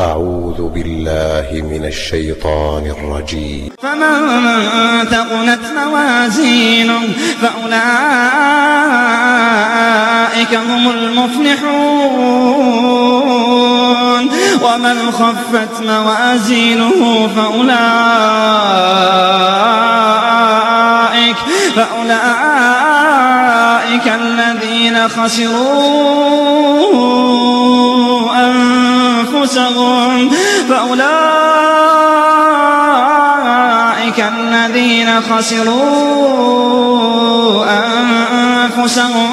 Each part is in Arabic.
أعوذ بالله من الشيطان الرجيم. فمن ثقلت موازينه فأولئك هم المفلحون. ومن خفت موازينه فأولئك فأولئك الذين خسروا أنفسهم فأولئك الذين خسروا أنفسهم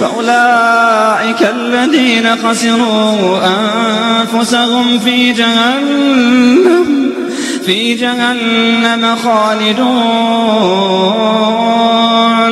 فأولئك الذين خسروا أنفسهم في جهنم في جهنم خالدون.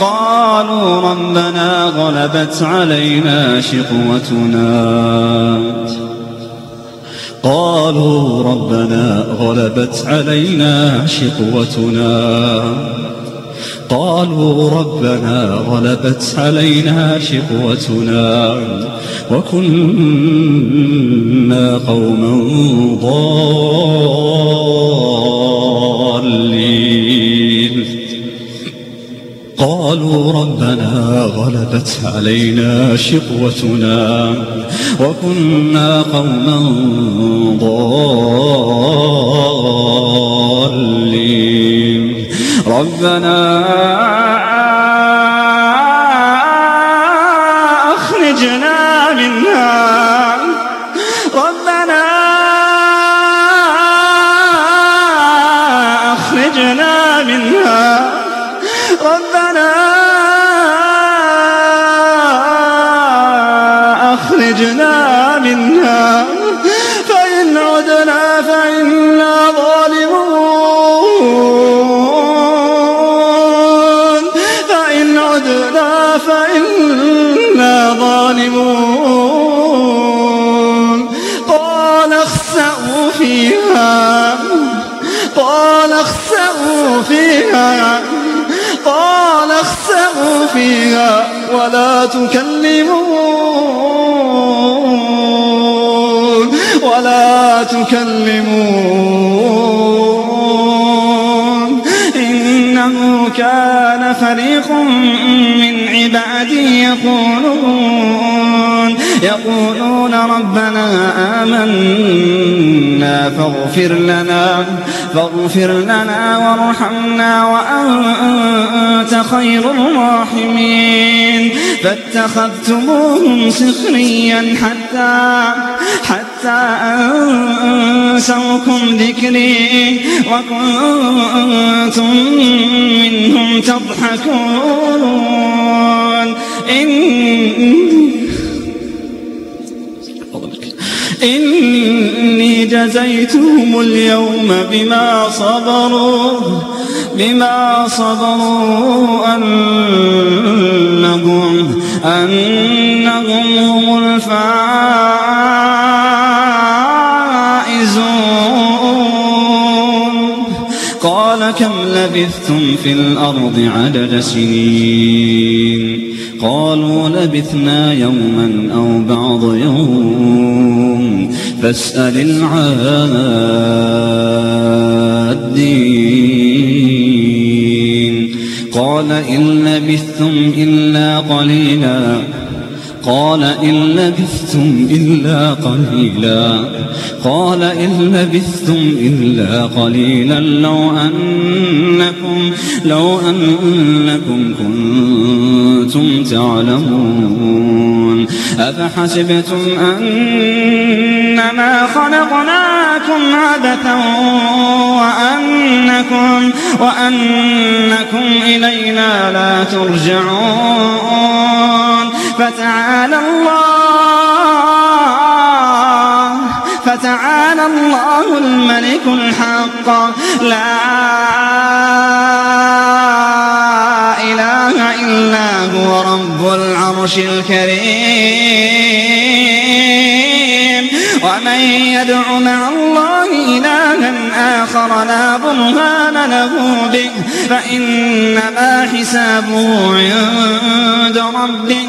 قالوا ربنا غلبت علينا شقوتنا. قالوا ربنا غلبت علينا شقوتنا. قالوا ربنا غلبت علينا شقوتنا. وكنا قوما ضالين. قالوا ربنا غلبت علينا شقوتنا وكنا قوما ضالين. ربنا أخرجنا منها. ربنا أخرجنا منها. ربنا ظالمون قال اخسأوا فيها. قال اخسأوا فيها. قال اخسأوا فيها ولا تكلمون. ولا تكلمون. إنه كان فريق من عبادي يقولون. يقولون ربنا آمنا فاغفر لنا فاغفر لنا وارحمنا وأنت خير الراحمين. فاتخذتموهم سخريا حتى حتى أنسوكم ذكري وكنتم منهم تضحكون. إن إني جزيتهم اليوم بما صبروا بما صبروا أنهم أنهم هم الفائزون. الأرض عدد سنين. قالوا لبثنا يوما أو بعض يوم. فاسأل العادين. قال إن لبثتم إلا قليلا. قال إن لبثتم إلا قليلا. قال إن لبثتم إلا قليلا. لو أنكم لو أنكم كنتم تعلمون. أفحسبتم أنما خلقناكم عبثا وأنكم وأنكم إلينا لا ترجعون. فتعالى الله فتعالى الله الملك الحق. لا إله إلا هو رب العرش الكريم. ومن يدع مع الله إلها آخر لا برهان له به فإنما حسابه عند ربه.